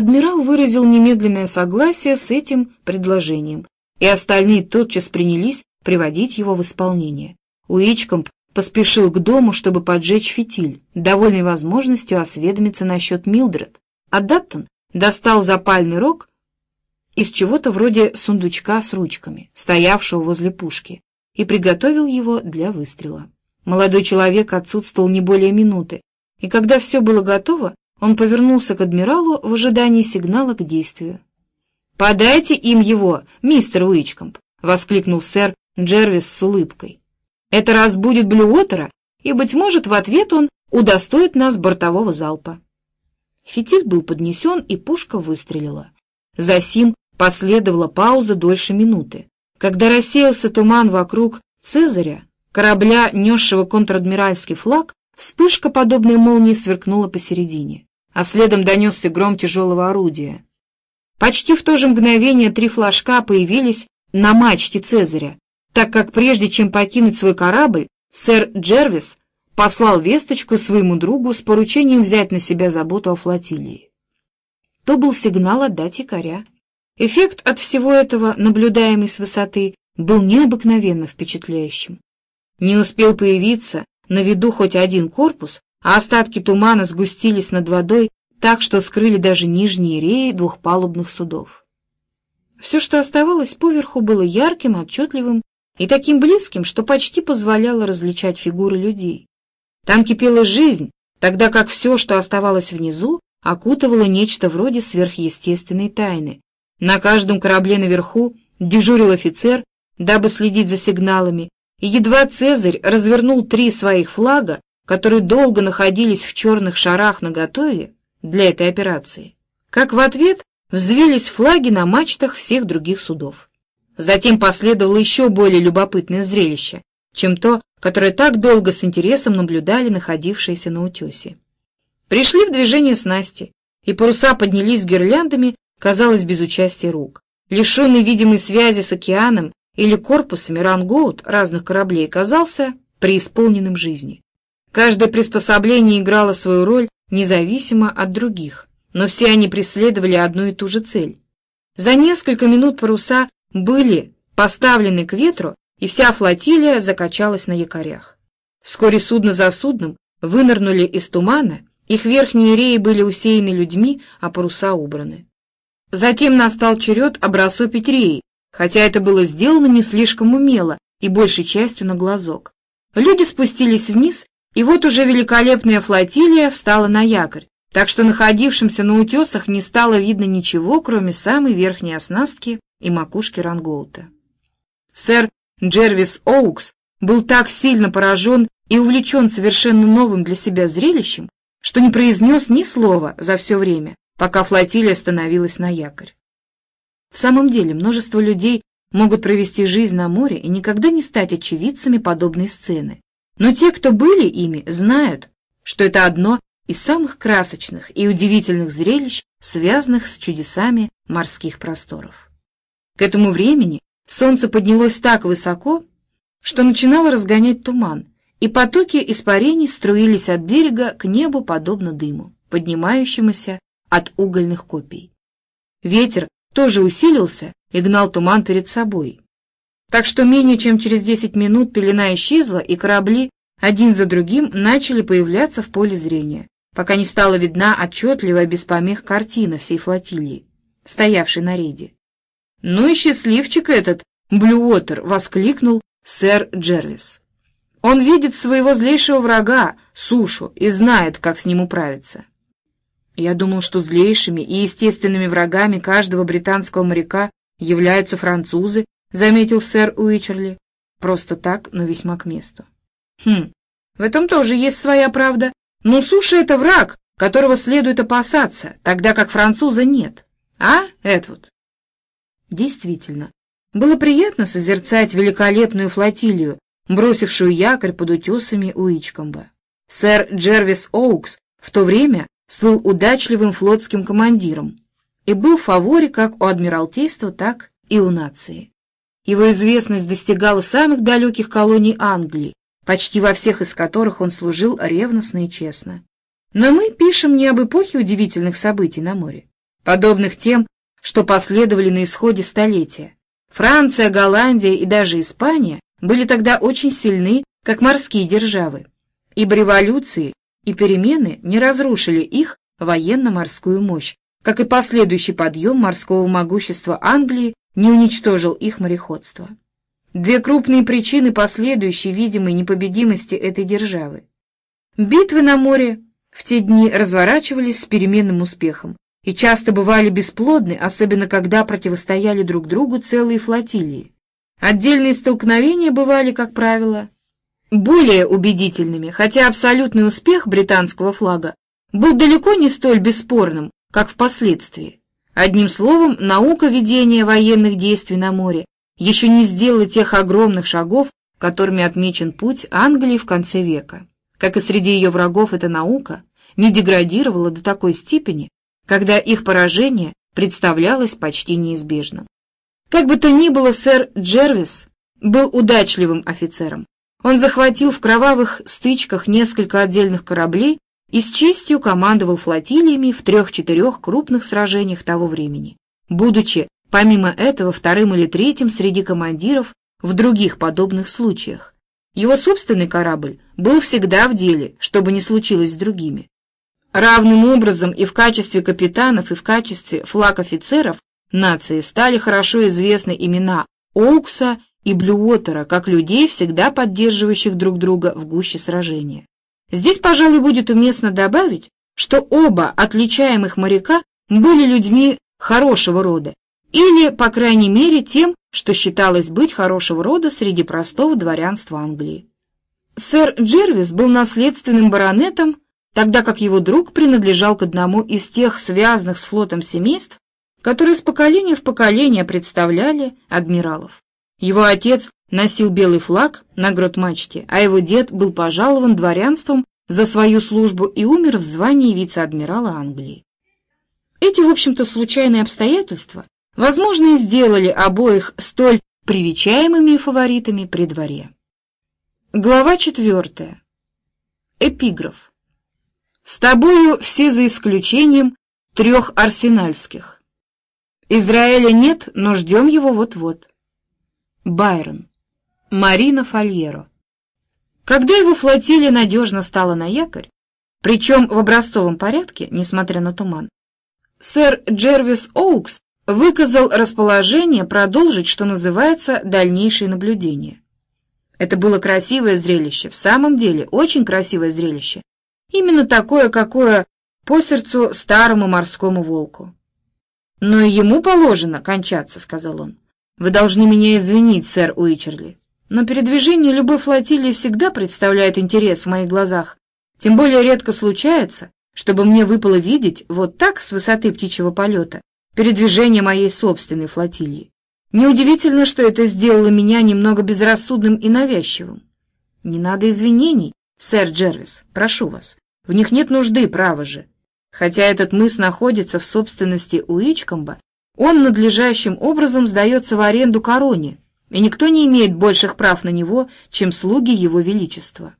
Адмирал выразил немедленное согласие с этим предложением, и остальные тотчас принялись приводить его в исполнение. Уичкомп поспешил к дому, чтобы поджечь фитиль, довольный возможностью осведомиться насчет Милдред, а Даттон достал запальный рог из чего-то вроде сундучка с ручками, стоявшего возле пушки, и приготовил его для выстрела. Молодой человек отсутствовал не более минуты, и когда все было готово, он повернулся к адмиралу в ожидании сигнала к действию. «Подайте им его, мистер Уичкомп!» — воскликнул сэр Джервис с улыбкой. «Это разбудит Блюотера, и, быть может, в ответ он удостоит нас бортового залпа». Фитиль был поднесен, и пушка выстрелила. Засим последовала пауза дольше минуты. Когда рассеялся туман вокруг Цезаря, корабля, несшего контр-адмиральский флаг, вспышка подобной молнии сверкнула посередине а следом донесся гром тяжелого орудия. Почти в то же мгновение три флажка появились на мачте Цезаря, так как прежде чем покинуть свой корабль, сэр Джервис послал весточку своему другу с поручением взять на себя заботу о флотилии. То был сигнал отдать якоря. Эффект от всего этого, наблюдаемый с высоты, был необыкновенно впечатляющим. Не успел появиться на виду хоть один корпус, а остатки тумана сгустились над водой так, что скрыли даже нижние реи двухпалубных судов. Все, что оставалось поверху, было ярким, отчетливым и таким близким, что почти позволяло различать фигуры людей. Там кипела жизнь, тогда как все, что оставалось внизу, окутывало нечто вроде сверхъестественной тайны. На каждом корабле наверху дежурил офицер, дабы следить за сигналами, и едва Цезарь развернул три своих флага, которые долго находились в черных шарах наготове для этой операции, как в ответ взвились флаги на мачтах всех других судов. Затем последовало еще более любопытное зрелище, чем то, которое так долго с интересом наблюдали находившиеся на утесе. Пришли в движение снасти, и паруса поднялись гирляндами, казалось, без участия рук. Лишенный видимой связи с океаном или корпусами рангоут разных кораблей казался преисполненным жизни. Каждое приспособление играло свою роль независимо от других, но все они преследовали одну и ту же цель. За несколько минут паруса были поставлены к ветру, и вся флотилия закачалась на якорях. Вскоре судно за судном вынырнули из тумана, их верхние реи были усеяны людьми, а паруса убраны. Затем настал черед обрасопить реи, хотя это было сделано не слишком умело и большей частью на глазок. Люди спустились вниз и вот уже великолепная флотилия встала на якорь, так что находившимся на утесах не стало видно ничего, кроме самой верхней оснастки и макушки рангоута. Сэр Джервис Оукс был так сильно поражен и увлечен совершенно новым для себя зрелищем, что не произнес ни слова за все время, пока флотилия становилась на якорь. В самом деле, множество людей могут провести жизнь на море и никогда не стать очевидцами подобной сцены. Но те, кто были ими, знают, что это одно из самых красочных и удивительных зрелищ, связанных с чудесами морских просторов. К этому времени солнце поднялось так высоко, что начинало разгонять туман, и потоки испарений струились от берега к небу подобно дыму, поднимающемуся от угольных копий. Ветер тоже усилился и гнал туман перед собой, так что менее чем через 10 минут пелена исчезла, и корабли один за другим начали появляться в поле зрения, пока не стала видна отчетливая без помех картина всей флотилии, стоявшей на рейде. «Ну и счастливчик этот!» — Блюотер воскликнул сэр Джервис. «Он видит своего злейшего врага, сушу, и знает, как с ним управиться». Я думал, что злейшими и естественными врагами каждого британского моряка являются французы — заметил сэр Уичерли. Просто так, но весьма к месту. Хм, в этом тоже есть своя правда. Но суша — это враг, которого следует опасаться, тогда как француза нет. А, Эдвуд? Действительно, было приятно созерцать великолепную флотилию, бросившую якорь под утесами Уичкомба. Сэр Джервис Оукс в то время слыл удачливым флотским командиром и был в фаворе как у Адмиралтейства, так и у нации. Его известность достигала самых далеких колоний Англии, почти во всех из которых он служил ревностно и честно. Но мы пишем не об эпохе удивительных событий на море. подобных тем, что последовали на исходе столетия. Франция, Голландия и даже Испания были тогда очень сильны, как морские державы, ибо революции и перемены не разрушили их военно-морскую мощь, как и последующий подъем морского могущества Англии не уничтожил их мореходство. Две крупные причины последующей видимой непобедимости этой державы. Битвы на море в те дни разворачивались с переменным успехом и часто бывали бесплодны, особенно когда противостояли друг другу целые флотилии. Отдельные столкновения бывали, как правило, более убедительными, хотя абсолютный успех британского флага был далеко не столь бесспорным, как впоследствии. Одним словом, наука ведения военных действий на море еще не сделала тех огромных шагов, которыми отмечен путь Англии в конце века. Как и среди ее врагов эта наука не деградировала до такой степени, когда их поражение представлялось почти неизбежным. Как бы то ни было, сэр Джервис был удачливым офицером. Он захватил в кровавых стычках несколько отдельных кораблей и с честью командовал флотилиями в трех-четырех крупных сражениях того времени, будучи, помимо этого, вторым или третьим среди командиров в других подобных случаях. Его собственный корабль был всегда в деле, чтобы не случилось с другими. Равным образом и в качестве капитанов, и в качестве флаг-офицеров нации стали хорошо известны имена Оукса и Блюотера, как людей, всегда поддерживающих друг друга в гуще сражения. Здесь, пожалуй, будет уместно добавить, что оба отличаемых моряка были людьми хорошего рода, или, по крайней мере, тем, что считалось быть хорошего рода среди простого дворянства Англии. Сэр Джервис был наследственным баронетом, тогда как его друг принадлежал к одному из тех связанных с флотом семейств, которые с поколения в поколение представляли адмиралов. Его отец носил белый флаг на грот-мачте, а его дед был пожалован дворянством за свою службу и умер в звании вице-адмирала Англии. Эти, в общем-то, случайные обстоятельства, возможно, и сделали обоих столь привечаемыми фаворитами при дворе. Глава четвертая. Эпиграф. «С тобою все за исключением трех арсенальских. Израиля нет, но ждем его вот-вот». Байрон. Марина Фольеро. Когда его флотилия надежно стала на якорь, причем в образцовом порядке, несмотря на туман, сэр Джервис Оукс выказал расположение продолжить, что называется, дальнейшие наблюдения. Это было красивое зрелище, в самом деле очень красивое зрелище, именно такое, какое по сердцу старому морскому волку. «Но ему положено кончаться», — сказал он. «Вы должны меня извинить, сэр Уичерли. Но передвижение любой флотилии всегда представляет интерес в моих глазах. Тем более редко случается, чтобы мне выпало видеть вот так с высоты птичьего полета передвижение моей собственной флотилии. Неудивительно, что это сделало меня немного безрассудным и навязчивым. Не надо извинений, сэр Джервис, прошу вас. В них нет нужды, право же. Хотя этот мыс находится в собственности у Ичкомба, он надлежащим образом сдается в аренду короне, и никто не имеет больших прав на него, чем слуги его величества.